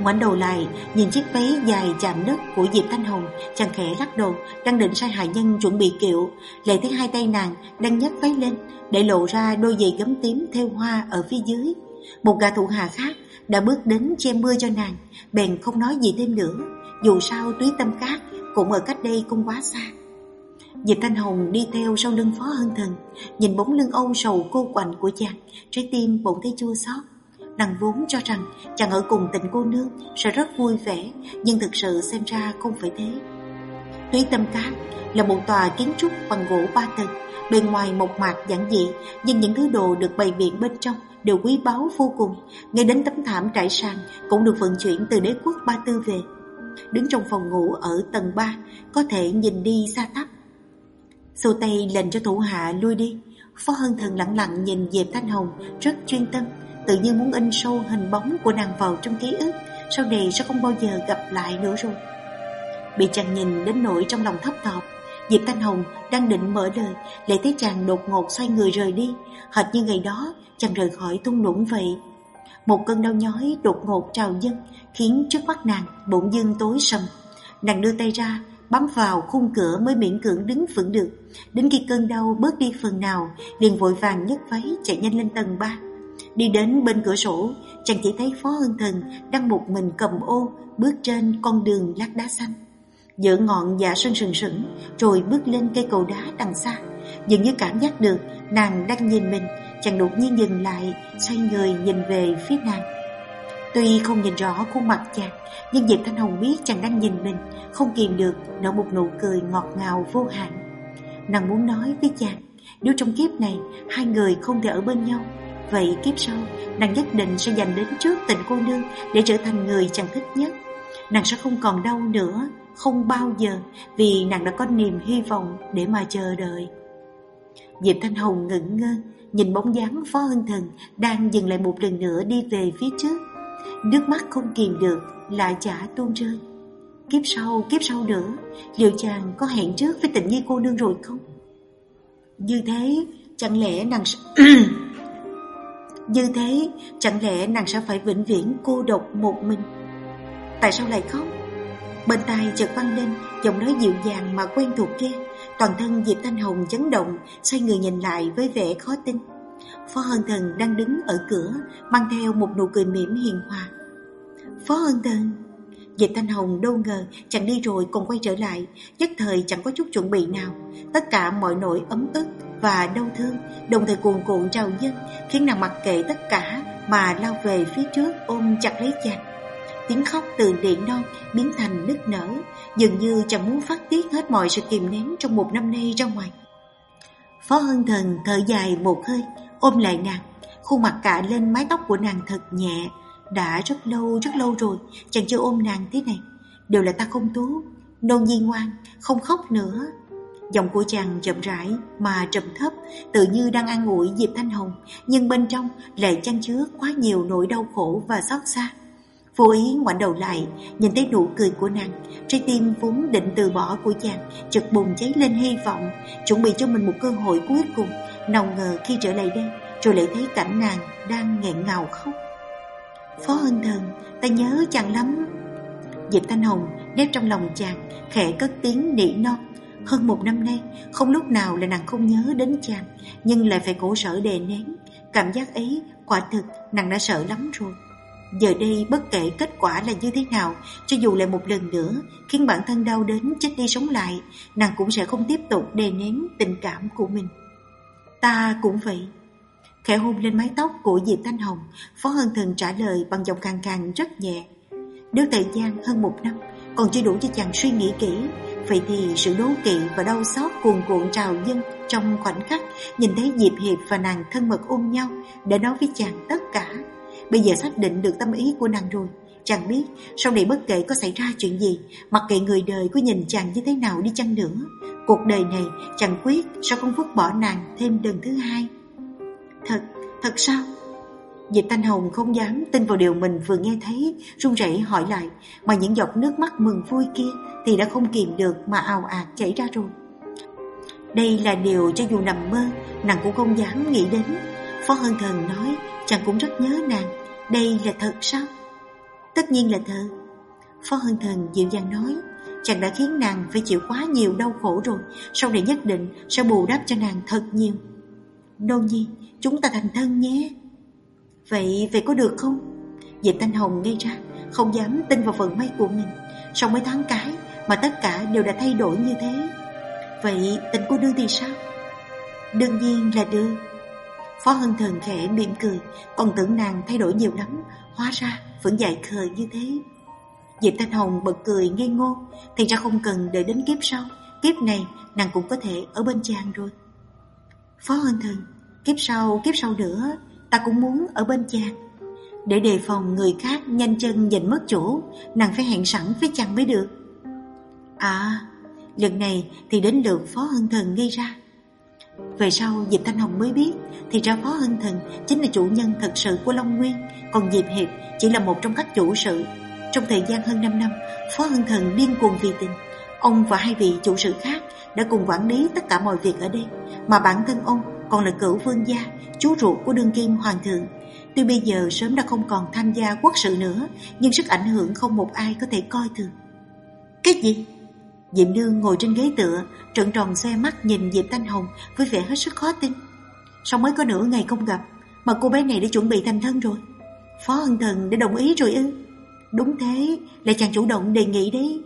[SPEAKER 1] ngoảnh đầu lại nhìn chiếc váy dài chạm đất của Diệp Thanh Hồng, chàng khẽ lắc đầu, đang định sai hạ nhân chuẩn bị kiệu, lại thấy hai tay nàng đang nhấc váy lên, để lộ ra đôi giày gấm tím theo hoa ở phía dưới. Một gã thủ hạ khác đã bước đến che mưa cho nàng, bèn không nói gì thêm nữa, dù sao túy tâm cát cũng ở cách đây không quá xa. Diệp Thanh Hồng đi theo sau lưng phó hân thần, nhìn bóng lưng âu sầu cô quạnh của chàng, trái tim bỗng thấy chua xót. Nàng vốn cho rằng chàng ở cùng tình cô nương sẽ rất vui vẻ, nhưng thực sự xem ra không phải thế. Thúy Tâm Cát là một tòa kiến trúc bằng gỗ ba tầng, bên ngoài một mạc giản dị, nhưng những thứ đồ được bày biện bên trong đều quý báu vô cùng, ngay đến tấm thảm trải sàn cũng được vận chuyển từ đế quốc Ba Tư về. Đứng trong phòng ngủ ở tầng 3, có thể nhìn đi xa thấp. sô tây lệnh cho thủ hạ lui đi, Phó Hân Thần lặng lặng nhìn Diệp Thanh Hồng rất chuyên tâm, tự nhiên muốn in sâu hình bóng của nàng vào trong ký ức, sau này sẽ không bao giờ gặp lại nữa rồi. Bị chàng nhìn đến nỗi trong lòng thấp thỏm, Diệp Thanh Hồng đang định mở lời, lại thấy chàng đột ngột xoay người rời đi, hệt như ngày đó chàng rời khỏi tung nũng vậy. Một cơn đau nhói đột ngột trào dâng, khiến trước mắt nàng bỗng dưng tối sầm. Nàng đưa tay ra, bám vào khung cửa mới miễn cưỡng đứng vững được. Đến khi cơn đau bớt đi phần nào, liền vội vàng nhấc váy chạy nhanh lên tầng 3. Đi đến bên cửa sổ, chàng chỉ thấy Phó Hân Thần đang một mình cầm ô bước trên con đường lát đá xanh. Giữa ngọn dạ sân sừng sững rồi bước lên cây cầu đá đằng xa. Dường như cảm giác được nàng đang nhìn mình, chàng đột nhiên dừng lại, xoay người nhìn về phía nàng. Tuy không nhìn rõ khuôn mặt chàng, nhưng Diệp Thanh Hồng biết chàng đang nhìn mình, không kìm được nở một nụ cười ngọt ngào vô hạn. Nàng muốn nói với chàng, nếu trong kiếp này hai người không thể ở bên nhau, Vậy kiếp sau, nàng nhất định sẽ dành đến trước tình cô nương để trở thành người chàng thích nhất. Nàng sẽ không còn đau nữa, không bao giờ, vì nàng đã có niềm hy vọng để mà chờ đợi. Diệp Thanh Hồng ngẩn ngơ, nhìn bóng dáng Phó Hân Thần đang dừng lại một lần nữa đi về phía trước. Nước mắt không kìm được, lại chả tuôn rơi. Kiếp sau, kiếp sau nữa, liệu chàng có hẹn trước với tình nhi cô nương rồi không? Như thế, chẳng lẽ nàng... Như thế, chẳng lẽ nàng sẽ phải vĩnh viễn cô độc một mình? Tại sao lại khóc? Bên tai chợt vang lên giọng nói dịu dàng mà quen thuộc kia. Toàn thân Diệp Thanh Hồng chấn động, xoay người nhìn lại với vẻ khó tin. Phó Hân Thần đang đứng ở cửa, mang theo một nụ cười mỉm hiền hòa. Phó Hân Thần, Diệp Thanh Hồng đâu ngờ chẳng đi rồi còn quay trở lại, nhất thời chẳng có chút chuẩn bị nào. Tất cả mọi nỗi ấm ức và đau thương đồng thời cuồn cuộn trào dâng, khiến nàng mặc kệ tất cả mà lao về phía trước ôm chặt lấy chàng. Tiếng khóc từ điện non biến thành nức nở, dường như chẳng muốn phát tiết hết mọi sự kìm nén trong một năm nay ra ngoài. Phó Hân Thần thở dài một hơi, ôm lại nàng, khuôn mặt cả lên mái tóc của nàng thật nhẹ, đã rất lâu rất lâu rồi Chàng chưa ôm nàng thế này Đều là ta không tú, Nôn nhi ngoan Không khóc nữa Giọng của chàng chậm rãi mà trầm thấp Tự như đang an ủi Diệp Thanh Hồng Nhưng bên trong lại chăn chứa quá nhiều nỗi đau khổ và xót xa Vô ý ngoảnh đầu lại Nhìn thấy nụ cười của nàng Trái tim vốn định từ bỏ của chàng Chợt bùng cháy lên hy vọng Chuẩn bị cho mình một cơ hội cuối cùng Nào ngờ khi trở lại đây Rồi lại thấy cảnh nàng đang nghẹn ngào khóc Phó Hân Thần, ta nhớ chàng lắm. Diệp Thanh Hồng nép trong lòng chàng, khẽ cất tiếng nỉ non. Hơn một năm nay, không lúc nào là nàng không nhớ đến chàng, nhưng lại phải khổ sở đè nén. Cảm giác ấy, quả thực, nàng đã sợ lắm rồi. Giờ đây bất kể kết quả là như thế nào, cho dù lại một lần nữa khiến bản thân đau đến chết đi sống lại, nàng cũng sẽ không tiếp tục đè nén tình cảm của mình. Ta cũng vậy. Khẽ hôn lên mái tóc của Diệp Thanh Hồng Phó Hân Thần trả lời bằng giọng càng càng rất nhẹ Nếu thời gian hơn một năm Còn chưa đủ cho chàng suy nghĩ kỹ Vậy thì sự đố kỵ và đau xót cuồn cuộn trào dâng trong khoảnh khắc nhìn thấy Diệp Hiệp và nàng thân mật ôm nhau để nói với chàng tất cả. Bây giờ xác định được tâm ý của nàng rồi, chàng biết sau này bất kể có xảy ra chuyện gì, mặc kệ người đời có nhìn chàng như thế nào đi chăng nữa, cuộc đời này chàng quyết sao không vứt bỏ nàng thêm lần thứ hai. Thật, thật sao? Dịch Thanh Hồng không dám tin vào điều mình vừa nghe thấy, run rẩy hỏi lại, mà những giọt nước mắt mừng vui kia thì đã không kìm được mà ào ạt chảy ra rồi. Đây là điều cho dù nằm mơ, nàng cũng không dám nghĩ đến. Phó Hân Thần nói, chàng cũng rất nhớ nàng, đây là thật sao? Tất nhiên là thật. Phó Hân Thần dịu dàng nói, chàng đã khiến nàng phải chịu quá nhiều đau khổ rồi, sau này nhất định sẽ bù đắp cho nàng thật nhiều. Đô nhi, chúng ta thành thân nhé. Vậy, vậy có được không? Diệp Thanh Hồng ngay ra, không dám tin vào vận may của mình. Sau mấy tháng cái mà tất cả đều đã thay đổi như thế. Vậy tình cô đương thì sao? Đương nhiên là đưa. Phó Hân Thần khẽ mỉm cười, còn tưởng nàng thay đổi nhiều lắm, hóa ra vẫn dại khờ như thế. Diệp Thanh Hồng bật cười ngây ngô, thì ra không cần đợi đến kiếp sau, kiếp này nàng cũng có thể ở bên chàng rồi. Phó Hân Thần, kiếp sau, kiếp sau nữa, ta cũng muốn ở bên chàng. Để đề phòng người khác nhanh chân giành mất chỗ, nàng phải hẹn sẵn với chàng mới được. À, lần này thì đến lượt Phó Hân Thần gây ra. Về sau Diệp Thanh Hồng mới biết Thì ra Phó Hân Thần chính là chủ nhân thật sự của Long Nguyên Còn Diệp Hiệp chỉ là một trong các chủ sự Trong thời gian hơn 5 năm Phó Hân Thần điên cuồng vì tình Ông và hai vị chủ sự khác Đã cùng quản lý tất cả mọi việc ở đây Mà bản thân ông còn là cửu vương gia Chú ruột của đương kim hoàng thượng Tuy bây giờ sớm đã không còn tham gia quốc sự nữa Nhưng sức ảnh hưởng không một ai có thể coi thường Cái gì? Diệm Nương ngồi trên ghế tựa, trợn tròn xe mắt nhìn Diệp Thanh Hồng với vẻ hết sức khó tin. Sao mới có nửa ngày không gặp, mà cô bé này đã chuẩn bị thành thân rồi? Phó Hân Thần đã đồng ý rồi ư? Đúng thế, là chàng chủ động đề nghị đấy.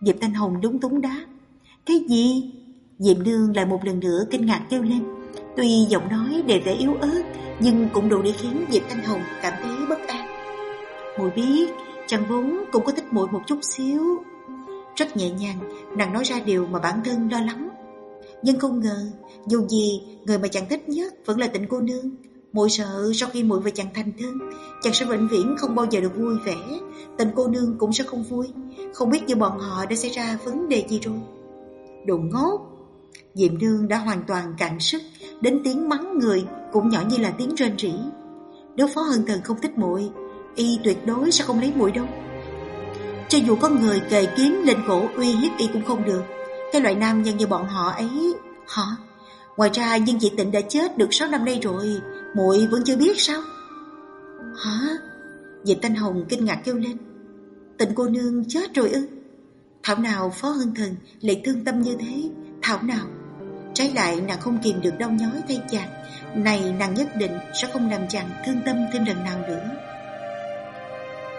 [SPEAKER 1] Diệp Thanh Hồng đúng túng đá. Cái gì? Diệm Nương lại một lần nữa kinh ngạc kêu lên. Tuy giọng nói đề vẻ yếu ớt, nhưng cũng đủ để khiến Diệp Thanh Hồng cảm thấy bất an. Mùi biết, chàng vốn cũng có thích muội một chút xíu. Rất nhẹ nhàng, nàng nói ra điều mà bản thân lo lắng. Nhưng không ngờ, dù gì, người mà chàng thích nhất vẫn là tịnh cô nương. Muội sợ sau khi muội và chàng thành thân, chàng sẽ vĩnh viễn không bao giờ được vui vẻ. tình cô nương cũng sẽ không vui. Không biết giữa bọn họ đã xảy ra vấn đề gì rồi. Đồ ngốc! Diệm nương đã hoàn toàn cạn sức, đến tiếng mắng người cũng nhỏ như là tiếng rên rỉ. Nếu phó hân thần không thích muội, y tuyệt đối sẽ không lấy muội đâu. Cho dù có người kề kiếm lên cổ uy hiếp y cũng không được Cái loại nam nhân như bọn họ ấy Hả? Ngoài ra dương chị tịnh đã chết được 6 năm nay rồi muội vẫn chưa biết sao Hả? Diệp Thanh Hồng kinh ngạc kêu lên Tịnh cô nương chết rồi ư Thảo nào Phó Hân Thần lại thương tâm như thế Thảo nào Trái lại nàng không kìm được đau nhói thay chàng Này nàng nhất định sẽ không làm chàng thương tâm thêm lần nào nữa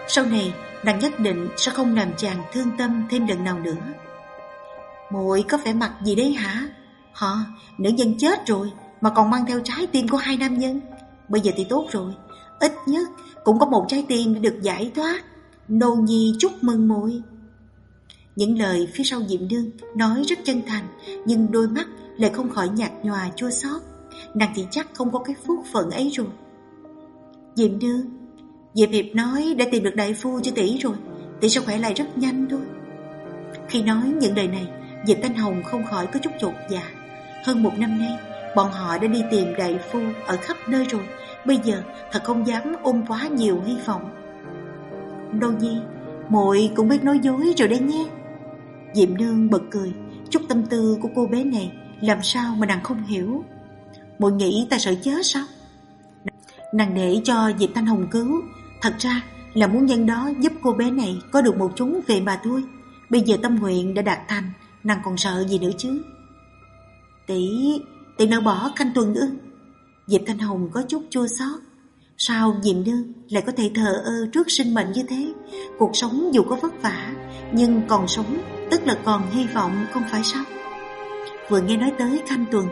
[SPEAKER 1] Sau này nàng nhất định sẽ không làm chàng thương tâm thêm lần nào nữa. Muội có vẻ mặt gì đấy hả? Họ, nữ nhân chết rồi mà còn mang theo trái tim của hai nam nhân. Bây giờ thì tốt rồi, ít nhất cũng có một trái tim được giải thoát. Nô nhi chúc mừng muội. Những lời phía sau Diệm Đương nói rất chân thành, nhưng đôi mắt lại không khỏi nhạt nhòa chua xót. Nàng thì chắc không có cái phúc phận ấy rồi. Diệm Đương, Diệp Hiệp nói đã tìm được đại phu cho tỷ rồi Tỷ sẽ khỏe lại rất nhanh thôi Khi nói những lời này Diệp Thanh Hồng không khỏi có chút chột dạ Hơn một năm nay Bọn họ đã đi tìm đại phu ở khắp nơi rồi Bây giờ thật không dám ôm quá nhiều hy vọng đâu gì muội cũng biết nói dối rồi đấy nhé Diệm Nương bật cười Chút tâm tư của cô bé này Làm sao mà nàng không hiểu Mội nghĩ ta sợ chết sao Nàng để cho Diệp Thanh Hồng cứu Thật ra là muốn nhân đó giúp cô bé này có được một chúng về mà thôi. Bây giờ tâm nguyện đã đạt thành, nàng còn sợ gì nữa chứ? Tỷ, tỷ nỡ bỏ Khanh Tuần ư? Diệp Thanh Hồng có chút chua xót. Sao Diệm Nương lại có thể thờ ơ trước sinh mệnh như thế? Cuộc sống dù có vất vả, nhưng còn sống tức là còn hy vọng không phải sao? Vừa nghe nói tới Khanh Tuần,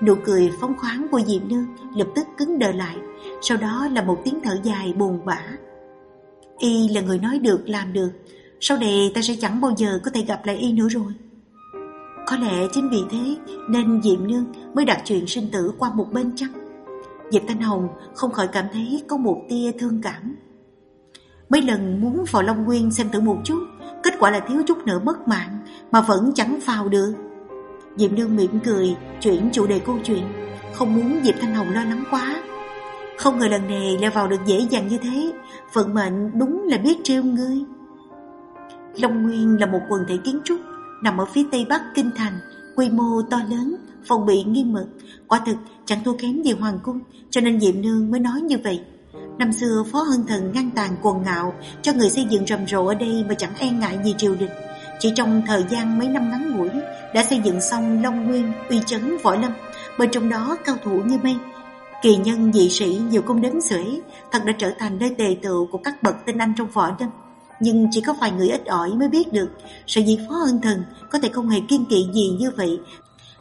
[SPEAKER 1] Nụ cười phóng khoáng của Diệm Nương lập tức cứng đờ lại, sau đó là một tiếng thở dài buồn bã. Y là người nói được làm được, sau này ta sẽ chẳng bao giờ có thể gặp lại Y nữa rồi. Có lẽ chính vì thế nên Diệm Nương mới đặt chuyện sinh tử qua một bên chăng? Diệp Thanh Hồng không khỏi cảm thấy có một tia thương cảm. Mấy lần muốn vào Long Nguyên xem thử một chút, kết quả là thiếu chút nữa mất mạng mà vẫn chẳng vào được. Diệp Nương mỉm cười, chuyển chủ đề câu chuyện, không muốn Diệp Thanh Hồng lo lắng quá. Không ngờ lần này lại vào được dễ dàng như thế, vận mệnh đúng là biết trêu ngươi. Long Nguyên là một quần thể kiến trúc nằm ở phía tây bắc kinh thành, quy mô to lớn, phòng bị nghiêm mật, quả thực chẳng thua kém gì hoàng cung, cho nên Diệm Nương mới nói như vậy. Năm xưa Phó Hân Thần ngăn tàn quần ngạo cho người xây dựng rầm rộ ở đây mà chẳng e ngại gì triều đình. Chỉ trong thời gian mấy năm ngắn ngủi đã xây dựng xong Long Nguyên, uy chấn Võ Lâm, bên trong đó cao thủ như mây. Kỳ nhân dị sĩ nhiều công đến xuể, thật đã trở thành nơi tề tựu của các bậc tinh anh trong Võ Lâm. Nhưng chỉ có vài người ít ỏi mới biết được Sự dĩ Phó Hân Thần có thể không hề kiên kỵ gì như vậy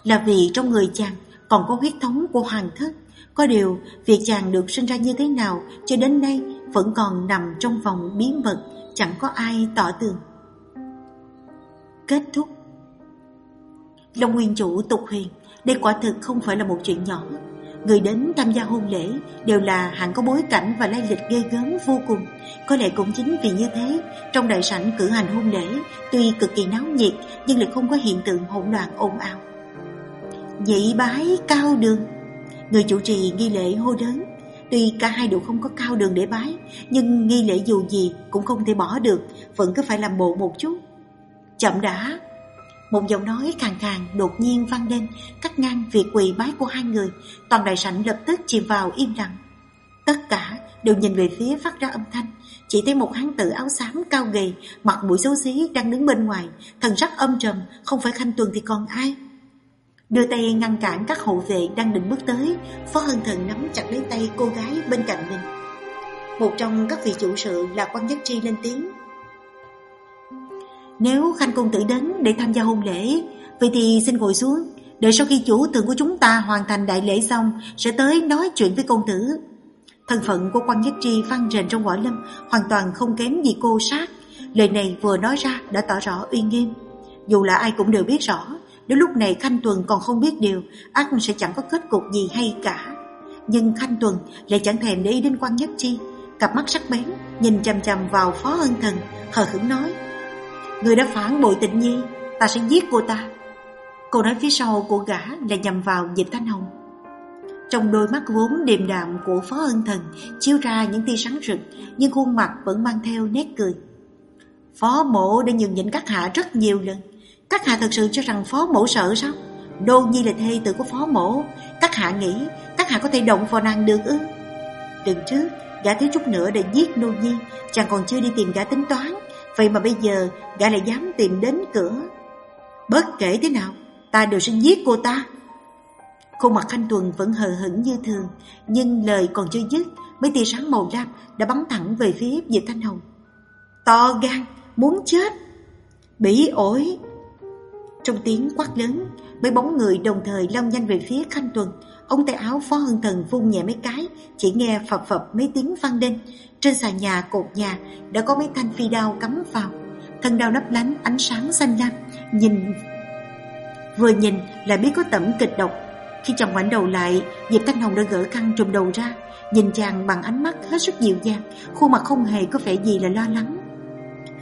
[SPEAKER 1] là vì trong người chàng còn có huyết thống của hoàng thất Có điều việc chàng được sinh ra như thế nào Cho đến nay vẫn còn nằm trong vòng bí mật Chẳng có ai tỏ tường Kết thúc Long Nguyên Chủ tục huyền Đây quả thực không phải là một chuyện nhỏ Người đến tham gia hôn lễ đều là hạng có bối cảnh và lai lịch ghê gớm vô cùng. Có lẽ cũng chính vì như thế, trong đại sảnh cử hành hôn lễ tuy cực kỳ náo nhiệt nhưng lại không có hiện tượng hỗn loạn ồn ào. Nhị bái cao đường. Người chủ trì nghi lễ hô đớn. Tuy cả hai đều không có cao đường để bái, Nhưng nghi lễ dù gì cũng không thể bỏ được, Vẫn cứ phải làm bộ một chút. Chậm đã. Một giọng nói khàn khàn đột nhiên vang lên, Cắt ngang việc quỳ bái của hai người. Toàn đại sảnh lập tức chìm vào im lặng. Tất cả đều nhìn về phía phát ra âm thanh. Chỉ thấy một hán tử áo xám cao gầy, Mặt mũi xấu xí đang đứng bên ngoài. Thần sắc âm trầm, Không phải khanh tuần thì còn ai. Đưa tay ngăn cản các hộ vệ đang định bước tới Phó Hân Thần nắm chặt lấy tay cô gái bên cạnh mình Một trong các vị chủ sự là quan nhất tri lên tiếng nếu Khanh Công Tử đến để tham gia hôn lễ, vậy thì xin ngồi xuống, để sau khi chủ tượng của chúng ta hoàn thành đại lễ xong, sẽ tới nói chuyện với công tử. Thân phận của quan nhất tri vang rền trong võ lâm hoàn toàn không kém gì cô sát. Lời này vừa nói ra đã tỏ rõ uy nghiêm. Dù là ai cũng đều biết rõ, nếu lúc này Khanh Tuần còn không biết điều, ác sẽ chẳng có kết cục gì hay cả. Nhưng Khanh Tuần lại chẳng thèm để ý đến quan nhất chi, cặp mắt sắc bén nhìn chằm chằm vào Phó Ân Thần, hờ hững nói: Người đã phản bội tịnh nhi Ta sẽ giết cô ta. Cô nói phía sau của gã là nhằm vào Diệp Thanh Hồng. Trong đôi mắt vốn điềm đạm của Phó Ân Thần Chiếu ra những tia sáng rực Nhưng khuôn mặt vẫn mang theo nét cười. Phó mộ đã nhường nhịn các hạ rất nhiều lần. Các hạ thật sự cho rằng phó mổ sợ sao? Đô Nhi là thê tử của phó mổ. Các hạ nghĩ Các hạ có thể động vào nàng được ư? Đừng trước Gã thiếu chút nữa để giết Đô Nhi. Chàng còn chưa đi tìm gã tính toán. Vậy mà bây giờ gã lại dám tìm đến cửa. Bất kể thế nào Ta đều sẽ giết cô ta. Khuôn mặt Khanh Tuần vẫn hờ hững như thường Nhưng lời còn chưa dứt Mấy tia sáng màu lam đã bắn thẳng về phía Diệp Thanh Hồng. To gan, muốn chết. Bỉ ổi trong tiếng quát lớn, Mấy bóng người đồng thời lao nhanh về phía Khanh Tuần. Ông tay áo phó hân thần vung nhẹ mấy cái, Chỉ nghe phập phập mấy tiếng vang lên. Trên sàn nhà, cột nhà, Đã có mấy thanh phi đao cắm vào. Thân đao lấp lánh, ánh sáng xanh lam, Nhìn, Vừa nhìn là biết có tẩm kịch độc. Khi chồng ngoảnh đầu lại, Diệp Thanh Hồng đã gỡ khăn trùm đầu ra, Nhìn chàng bằng ánh mắt hết sức dịu dàng, Khuôn mặt không hề có vẻ gì là lo lắng.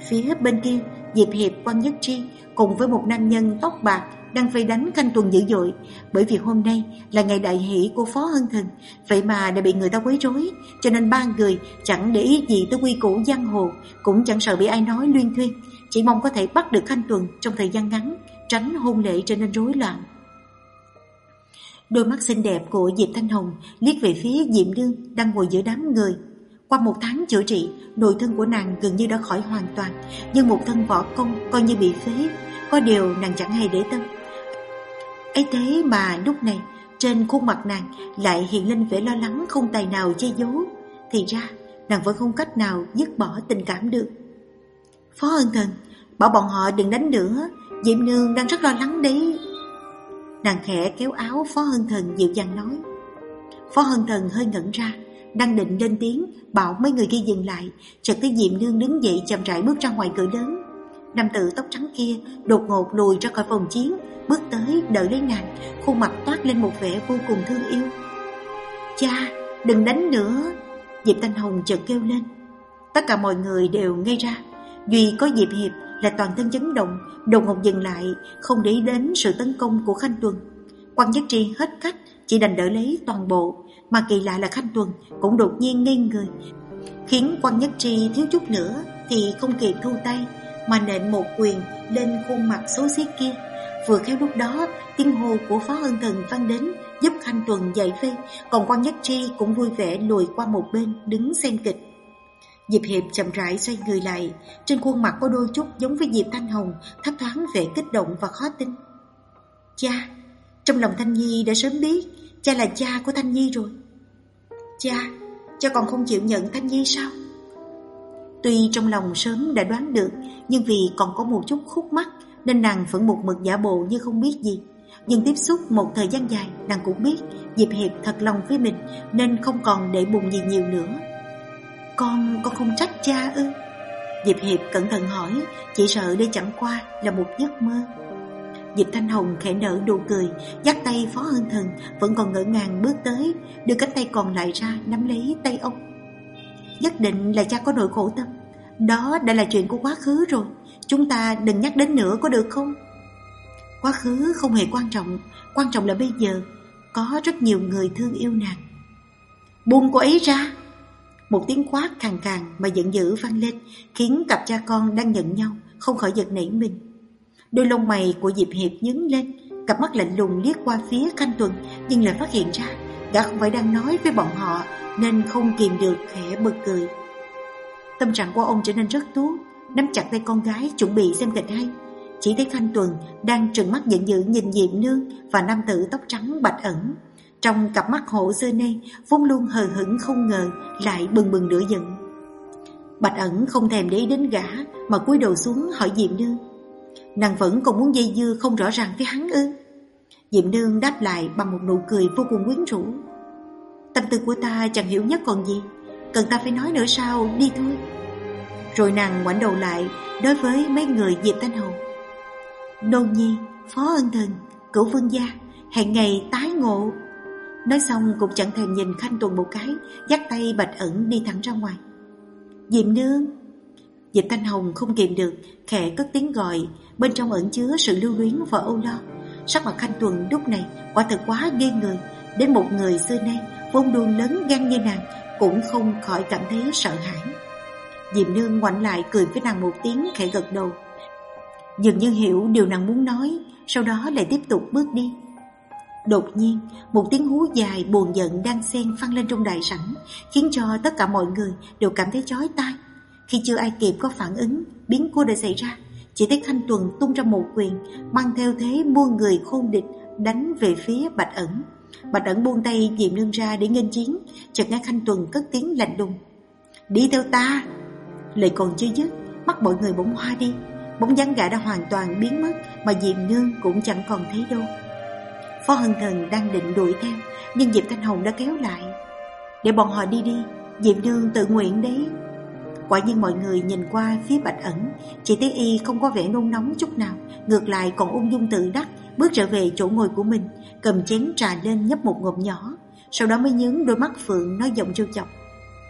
[SPEAKER 1] Phía bên kia, Diệp Hiệp quan nhất tri Cùng với một nam nhân tóc bạc đang vây đánh canh tuần dữ dội. Bởi vì hôm nay là ngày đại hỷ của Phó Hân Thần, vậy mà đã bị người ta quấy rối, cho nên ba người chẳng để ý gì tới quy củ giang hồ, cũng chẳng sợ bị ai nói luyên thuyên. Chỉ mong có thể bắt được Khanh Tuần trong thời gian ngắn, tránh hôn lễ trở nên rối loạn. Đôi mắt xinh đẹp của Diệp Thanh Hồng liếc về phía Diệm Đương đang ngồi giữa đám người. Qua một tháng chữa trị, nội thân của nàng gần như đã khỏi hoàn toàn, nhưng một thân võ công coi như bị phế. Có điều nàng chẳng hề để tâm, ấy thế mà lúc này trên khuôn mặt nàng lại hiện lên vẻ lo lắng không tài nào che giấu. Thì ra nàng vẫn không cách nào dứt bỏ tình cảm được. Phó ân thần, bảo bọn họ đừng đánh nữa, Diệm Nương đang rất lo lắng đấy. Nàng khẽ kéo áo Phó Hân Thần dịu dàng nói Phó Hân Thần hơi ngẩn ra đang định lên tiếng, Bảo mấy người kia dừng lại. Chợt thấy Diệm Nương đứng dậy chậm rãi bước ra ngoài cửa lớn. Nam tử tóc trắng kia Đột ngột lùi ra khỏi phòng chiến, Bước tới đợi lấy nàng, Khuôn mặt toát lên một vẻ vô cùng thương yêu. Cha, đừng đánh nữa! Diệp Thanh Hồng chợt kêu lên. Tất cả mọi người đều ngây ra. Duy có Diệp Hiệp là toàn thân chấn động, Đột ngột dừng lại, Không để đến sự tấn công của Khanh Tuần. Quan Nhất Tri hết cách, Chỉ đành đỡ lấy toàn bộ. Mà kỳ lạ là Khanh Tuần cũng đột nhiên ngây người. Khiến quan Nhất Tri thiếu chút nữa Thì không kịp thu tay Mà nện một quyền lên khuôn mặt xấu xí kia. Vừa khéo lúc đó Tiếng hô của Phó Ân Thần vang đến Giúp Khanh Tuần dậy vây Còn quan Nhất Tri cũng vui vẻ lùi qua một bên Đứng xem kịch. Diệp Hiệp chậm rãi xoay người lại, trên khuôn mặt có đôi chút giống với Diệp Thanh Hồng, thấp thoáng vẻ kích động và khó tin. Cha, trong lòng Thanh Nhi đã sớm biết, cha là cha của Thanh Nhi rồi. Cha, cha còn không chịu nhận Thanh Nhi sao? Tuy trong lòng sớm đã đoán được, nhưng vì còn có một chút khúc mắc, nên nàng vẫn một mực giả bộ như không biết gì. Nhưng tiếp xúc một thời gian dài, nàng cũng biết Diệp Hiệp thật lòng với mình, nên không còn để bụng gì nhiều nữa. Con, con không trách cha ư? Diệp Hiệp cẩn thận hỏi, chỉ sợ đây chẳng qua là một giấc mơ. Diệp Thanh Hồng khẽ nở nụ cười, dắt tay Phó Hân Thần vẫn còn ngỡ ngàng bước tới, đưa cánh tay còn lại ra nắm lấy tay ông. Nhất định là cha có nỗi khổ tâm, đó đã là chuyện của quá khứ rồi, chúng ta đừng nhắc đến nữa có được không? Quá khứ không hề quan trọng, quan trọng là bây giờ có rất nhiều người thương yêu nàng. Buông cô ấy ra! Một tiếng quát khàn khàn mà giận dữ vang lên khiến cặp cha con đang nhận nhau không khỏi giật nảy mình. Đôi lông mày của Diệp Hiệp nhướng lên, cặp mắt lạnh lùng liếc qua phía Khanh Tuần nhưng lại phát hiện ra gã không phải đang nói với bọn họ nên không kìm được khẽ bật cười. Tâm trạng của ông trở nên rất tốt, nắm chặt tay con gái chuẩn bị xem kịch hay. Chỉ thấy Khanh Tuần đang trừng mắt giận dữ nhìn Diệp Nương và nam tử tóc trắng bạch ẩn trong cặp mắt hộ xưa nay vốn luôn hờ hững không ngờ Lại bừng bừng lửa giận Bạch ẩn không thèm để ý đến gã Mà cúi đầu xuống hỏi diệp Nương Nàng vẫn còn muốn dây dưa không rõ ràng với hắn ư? Diệm Nương đáp lại bằng một nụ cười vô cùng quyến rũ. Tâm tư của ta chẳng hiểu nhất còn gì Cần ta phải nói nữa sao? Đi thôi. Rồi nàng ngoảnh đầu lại Đối với mấy người Diệp Thanh Hồng Nôn Nhi, Phó Ân Thần, Cửu Vương Gia Hẹn ngày tái ngộ. Nói xong cũng chẳng thèm nhìn Khanh Tuần một cái Dắt tay bạch ẩn đi thẳng ra ngoài. Diệm nương Dịch Thanh Hồng không kìm được Khẽ cất tiếng gọi. Bên trong ẩn chứa sự lưu luyến và âu lo. Sắc mặt Khanh Tuần lúc này Quả thật quá ghê người Đến một người xưa nay Vốn luôn lớn gan như nàng Cũng không khỏi cảm thấy sợ hãi. Diệm nương ngoảnh lại cười với nàng một tiếng khẽ gật đầu. Dường như hiểu điều nàng muốn nói Sau đó lại tiếp tục bước đi. Đột nhiên, một tiếng hú dài buồn giận đang xen phăng lên trong đại sảnh, khiến cho tất cả mọi người đều cảm thấy chói tai. Khi chưa ai kịp có phản ứng, biến cô đã xảy ra. Chỉ thấy Thanh Tuần tung ra một quyền, mang theo thế muôn người khôn địch đánh về phía Bạch Ẩn. Bạch Ẩn buông tay diệm Nương ra để nghênh chiến, chợt nghe Thanh Tuần cất tiếng lạnh lùng. Đi theo ta! Lời còn chưa dứt, mắt mọi người bỗng hoa đi. Bóng dáng gã đã hoàn toàn biến mất mà Diệm Nương cũng chẳng còn thấy đâu. Phó Hân Thần đang định đuổi theo Nhưng Diệp Thanh Hồng đã kéo lại Để bọn họ đi đi Diệp Nương tự nguyện đấy Quả nhiên mọi người nhìn qua phía Bạch Ẩn, chị Tế y không có vẻ nôn nóng chút nào, Ngược lại còn ung dung tự đắc, Bước trở về chỗ ngồi của mình, Cầm chén trà lên nhấp một ngụm nhỏ. Sau đó mới nhướng đôi mắt Phượng nói giọng trêu chọc.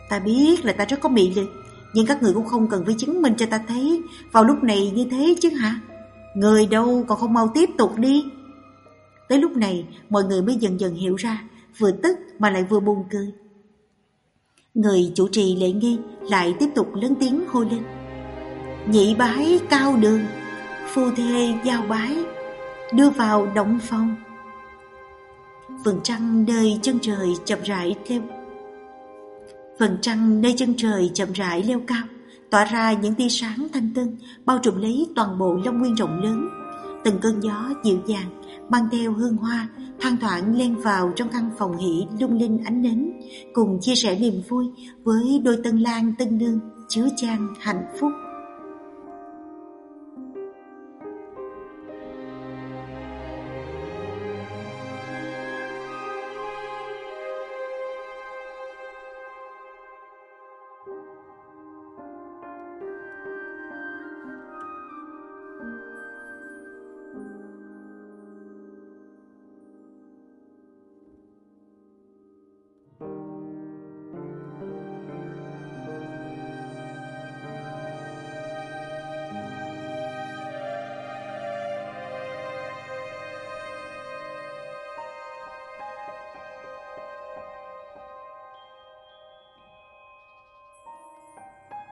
[SPEAKER 1] Ta biết là ta rất có mị lực, Nhưng các người cũng không cần phải chứng minh cho ta thấy Vào lúc này như thế chứ hả? Người đâu còn không mau tiếp tục đi. Tới lúc này, mọi người mới dần dần hiểu ra, Vừa tức mà lại vừa buồn cười. Người chủ trì lễ nghi lại tiếp tục lớn tiếng hô lên. Nhị bái cao đường, Phu thê giao bái, Đưa vào động phong Vầng trăng nơi chân trời chậm rãi leo. Vầng trăng nơi chân trời chậm rãi leo cao, Tỏa ra những tia sáng thanh tân Bao trùm lấy toàn bộ Long Nguyên rộng lớn. Từng cơn gió dịu dàng mang theo hương hoa, thoang thoảng len vào trong căn phòng hỉ lung linh ánh nến, cùng chia sẻ niềm vui với đôi tân lang tân nương chứa chan hạnh phúc.